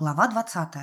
Глава 20.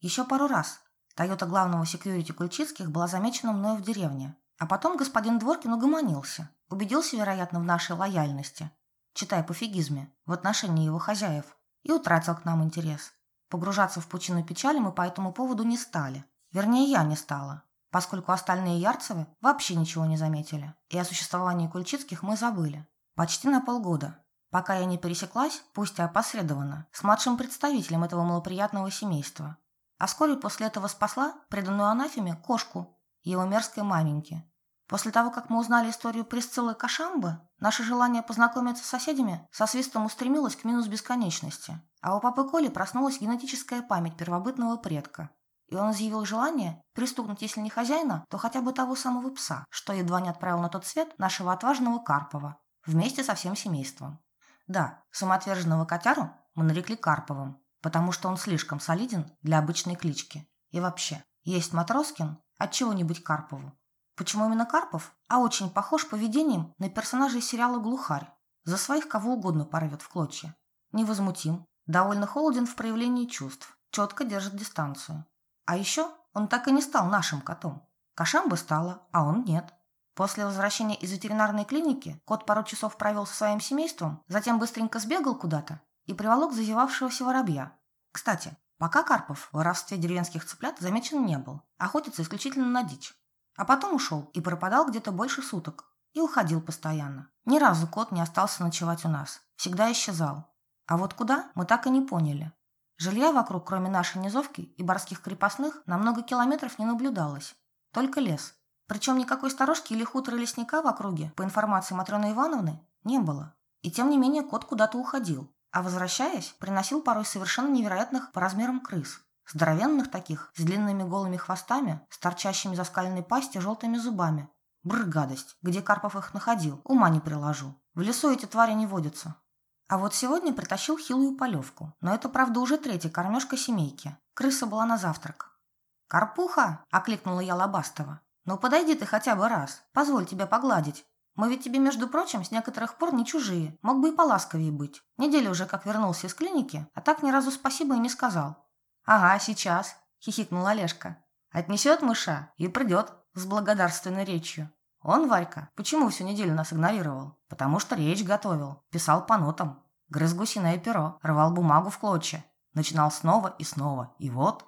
Еще пару раз Тойота главного секьюрити Кульчицких была замечена мною в деревне, а потом господин Дворкин угомонился, убедился, вероятно, в нашей лояльности, читая пофигизме, в отношении его хозяев, и утратил к нам интерес. Погружаться в пучину печали мы по этому поводу не стали. Вернее, я не стала, поскольку остальные Ярцевы вообще ничего не заметили, и о существовании Кульчицких мы забыли. Почти на полгода, пока я не пересеклась, пусть и опосредованно, с младшим представителем этого малоприятного семейства. А вскоре после этого спасла преданную анафеме кошку, его мерзкой маменьки. После того, как мы узнали историю Присциллы Кашамбы, наше желание познакомиться с соседями со свистом устремилось к минус бесконечности. А у папы Коли проснулась генетическая память первобытного предка. И он изъявил желание пристукнуть, если не хозяина, то хотя бы того самого пса, что едва не отправил на тот свет нашего отважного Карпова, вместе со всем семейством. Да, самоотверженного котяру мы нарекли Карповым, потому что он слишком солиден для обычной клички. И вообще, есть Матроскин, отчего не быть Карпову. Почему именно Карпов? А очень похож поведением на персонажей сериала «Глухарь». За своих кого угодно порвет в клочья. Невозмутим, довольно холоден в проявлении чувств, четко держит дистанцию. А еще он так и не стал нашим котом. Кошам бы стало, а он нет. После возвращения из ветеринарной клиники кот пару часов провел со своим семейством, затем быстренько сбегал куда-то и приволок зазевавшегося воробья. Кстати, пока Карпов в воровстве деревенских цыплят замечен не был, охотится исключительно на дичь. А потом ушел и пропадал где-то больше суток. И уходил постоянно. Ни разу кот не остался ночевать у нас. Всегда исчезал. А вот куда, мы так и не поняли. Жилья вокруг, кроме нашей низовки и барских крепостных, на много километров не наблюдалось. Только лес. Причем никакой сторожки или хутора лесника в округе, по информации Матрены Ивановны, не было. И тем не менее кот куда-то уходил. А возвращаясь, приносил порой совершенно невероятных по размерам крыс. Здоровенных таких, с длинными голыми хвостами, с торчащими за скальной пасти желтыми зубами. Бррр, гадость. Где Карпов их находил? Ума не приложу. В лесу эти твари не водятся. А вот сегодня притащил хилую полевку. Но это, правда, уже третья кормежка семейки. Крыса была на завтрак. «Карпуха!» – окликнула я Лобастова. «Ну подойди ты хотя бы раз. Позволь тебя погладить. Мы ведь тебе, между прочим, с некоторых пор не чужие. Мог бы и поласковее быть. Неделя уже как вернулся из клиники, а так ни разу спасибо и не сказал. «Ага, сейчас», – хихикнул Олежка. «Отнесет мыша и придет с благодарственной речью. Он, Варька, почему всю неделю нас игнорировал? Потому что речь готовил, писал по нотам, грыз гусиное перо, рвал бумагу в клочья, начинал снова и снова. И вот...»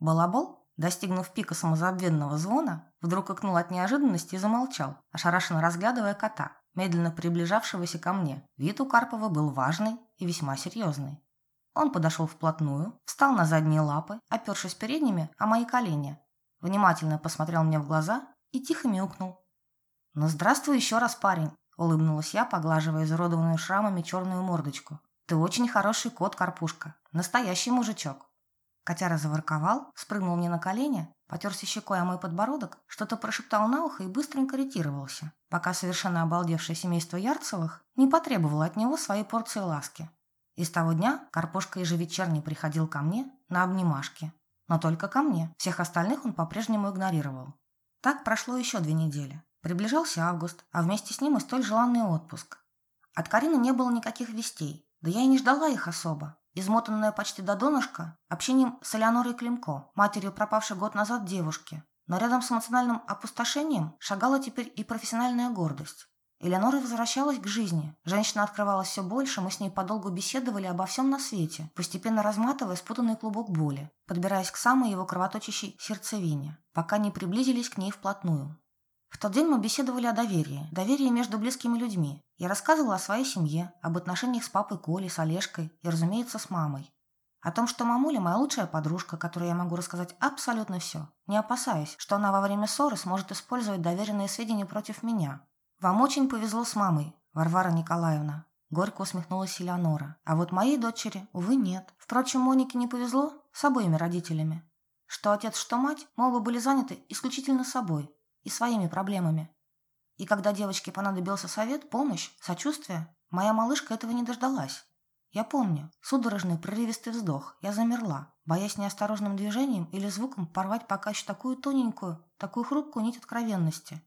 Балабол, достигнув пика самозабвенного звона, вдруг икнул от неожиданности и замолчал, ошарашенно разглядывая кота, медленно приближавшегося ко мне. Вид у Карпова был важный и весьма серьезный. Он подошел вплотную, встал на задние лапы, опершись передними о мои колени, внимательно посмотрел мне в глаза и тихо мяукнул. «Ну, здравствуй еще раз, парень!» – улыбнулась я, поглаживая изуродованную шрамами черную мордочку. «Ты очень хороший кот, Карпушка. Настоящий мужичок!» Котяра заворковал, спрыгнул мне на колени, потерся щекой о мой подбородок, что-то прошептал на ухо и быстренько ретировался, пока совершенно обалдевшее семейство Ярцевых не потребовало от него своей порции ласки. И с того дня Карпушка ежевечерне приходил ко мне на обнимашки. Но только ко мне. Всех остальных он по-прежнему игнорировал. Так прошло еще две недели. Приближался август, а вместе с ним и столь желанный отпуск. От Карины не было никаких вестей. Да я и не ждала их особо. Измотанная почти до донышка общением с Элеонорой Климко, матерью пропавшей год назад девушки. Но рядом с эмоциональным опустошением шагала теперь и профессиональная гордость. Элеонора возвращалась к жизни. Женщина открывалась все больше, мы с ней подолгу беседовали обо всем на свете, постепенно разматывая спутанный клубок боли, подбираясь к самой его кровоточащей сердцевине, пока не приблизились к ней вплотную. В тот день мы беседовали о доверии, доверии между близкими людьми. Я рассказывала о своей семье, об отношениях с папой Колей, с Олежкой и, разумеется, с мамой. О том, что мамуля моя лучшая подружка, которой я могу рассказать абсолютно все, не опасаясь, что она во время ссоры сможет использовать доверенные сведения против меня, «Вам очень повезло с мамой, Варвара Николаевна», – горько усмехнулась Элеонора. «А вот моей дочери, увы, нет. Впрочем, Монике не повезло с обоими родителями. Что отец, что мать, мы оба были заняты исключительно собой и своими проблемами. И когда девочке понадобился совет, помощь, сочувствие, моя малышка этого не дождалась. Я помню, судорожный прерывистый вздох, я замерла, боясь неосторожным движением или звуком порвать пока еще такую тоненькую, такую хрупкую нить откровенности.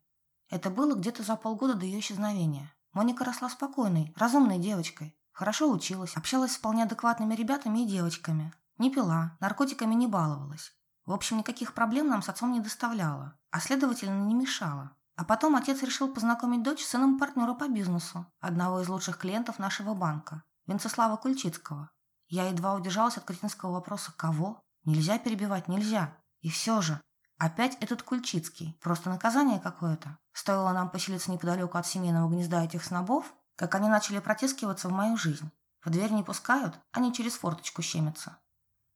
Это было где-то за полгода до ее исчезновения. Моника росла спокойной, разумной девочкой. Хорошо училась, общалась с вполне адекватными ребятами и девочками. Не пила, наркотиками не баловалась. В общем, никаких проблем нам с отцом не доставляла, а следовательно не мешала. А потом отец решил познакомить дочь с сыном партнера по бизнесу, одного из лучших клиентов нашего банка, Венцеслава Кульчицкого. Я едва удержалась от кретинского вопроса «Кого?» Нельзя перебивать, нельзя. И все же, опять этот Кульчицкий. Просто наказание какое-то. Стоило нам поселиться неподалеку от семейного гнезда этих снобов, как они начали протискиваться в мою жизнь. В дверь не пускают, они через форточку щемятся.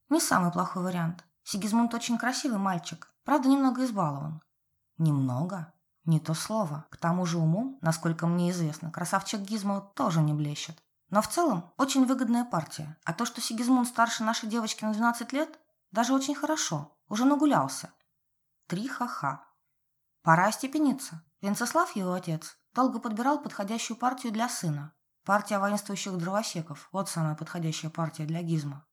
Не самый плохой вариант. Сигизмунд очень красивый мальчик, правда, немного избалован. Немного? Не то слово. К тому же умом, насколько мне известно, красавчик Гизмо тоже не блещет. Но в целом очень выгодная партия. А то, что Сигизмунд старше нашей девочки на 12 лет, даже очень хорошо. Уже нагулялся. Три ха-ха. Пора остепениться. Венцеслав, его отец, долго подбирал подходящую партию для сына. Партия воинствующих дровосеков. Вот самая подходящая партия для Гизма.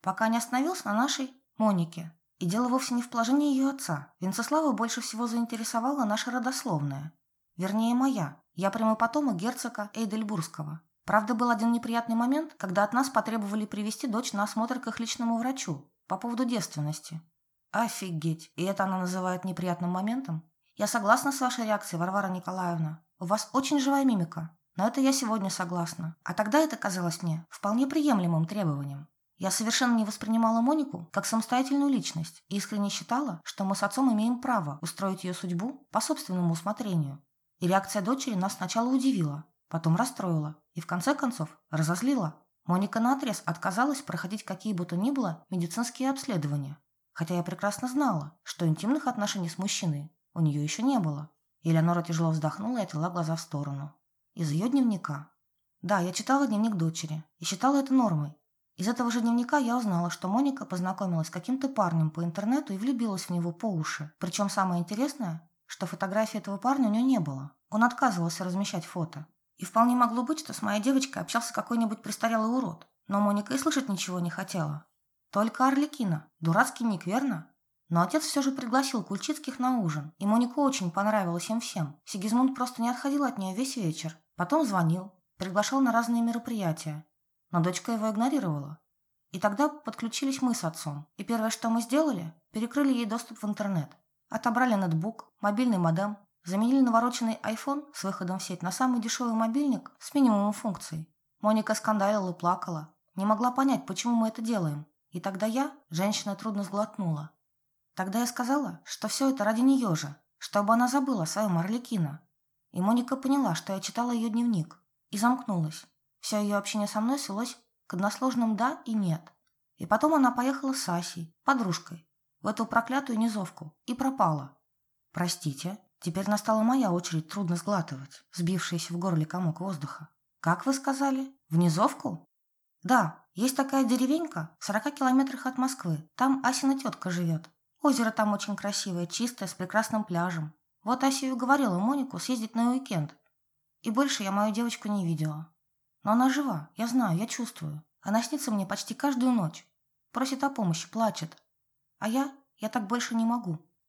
Пока не остановился на нашей Монике, и дело вовсе не в положении ее отца. Венцеслава больше всего заинтересовала наша родословная. Вернее, моя. Я прямой потомок герцога Эйдельбургского. Правда, был один неприятный момент, когда от нас потребовали привести дочь на осмотр к их личному врачу по поводу девственности. Офигеть! И это она называет неприятным моментом? Я согласна с вашей реакцией, Варвара Николаевна. У вас очень живая мимика. Но это я сегодня согласна. А тогда это казалось мне вполне приемлемым требованием. Я совершенно не воспринимала Монику как самостоятельную личность и искренне считала, что мы с отцом имеем право устроить ее судьбу по собственному усмотрению. И реакция дочери нас сначала удивила, потом расстроила и в конце концов разозлила. Моника наотрез отказалась проходить какие бы то ни было медицинские обследования, хотя я прекрасно знала, что интимных отношений с мужчиной у нее еще не было. Элеонора тяжело вздохнула и отвела глаза в сторону. Из ее дневника. Да, я читала дневник дочери и считала это нормой, из этого же дневника я узнала, что Моника познакомилась с каким-то парнем по интернету и влюбилась в него по уши. Причем самое интересное, что фотографии этого парня у нее не было. Он отказывался размещать фото. И вполне могло быть, что с моей девочкой общался какой-нибудь престарелый урод. Но Моника и слышать ничего не хотела. Только Орликина. Дурацкий ник, верно? Но отец все же пригласил Кульчицких на ужин, и Монику очень понравилось им всем. Сигизмунд просто не отходил от нее весь вечер. Потом звонил, приглашал на разные мероприятия но дочка его игнорировала. И тогда подключились мы с отцом. И первое, что мы сделали, перекрыли ей доступ в интернет. Отобрали ноутбук, мобильный модем, заменили навороченный iPhone с выходом в сеть на самый дешевый мобильник с минимумом функций. Моника скандалила плакала. Не могла понять, почему мы это делаем. И тогда я, женщина, трудно сглотнула. Тогда я сказала, что все это ради нее же, чтобы она забыла о своем Орликино. И Моника поняла, что я читала ее дневник, и замкнулась. Вся ее общение со мной свелось к односложным «да» и «нет». И потом она поехала с Асей, подружкой, в эту проклятую низовку и пропала. Простите, теперь настала моя очередь трудно сглатывать, сбившийся в горле комок воздуха. Как вы сказали? В низовку? Да, есть такая деревенька в 40 километрах от Москвы. Там Асина тетка живет. Озеро там очень красивое, чистое, с прекрасным пляжем. Вот Ася и говорила Монику съездить на уикенд. И больше я мою девочку не видела. Но она жива, я знаю, я чувствую. Она снится мне почти каждую ночь. Просит о помощи, плачет. А я, я так больше не могу.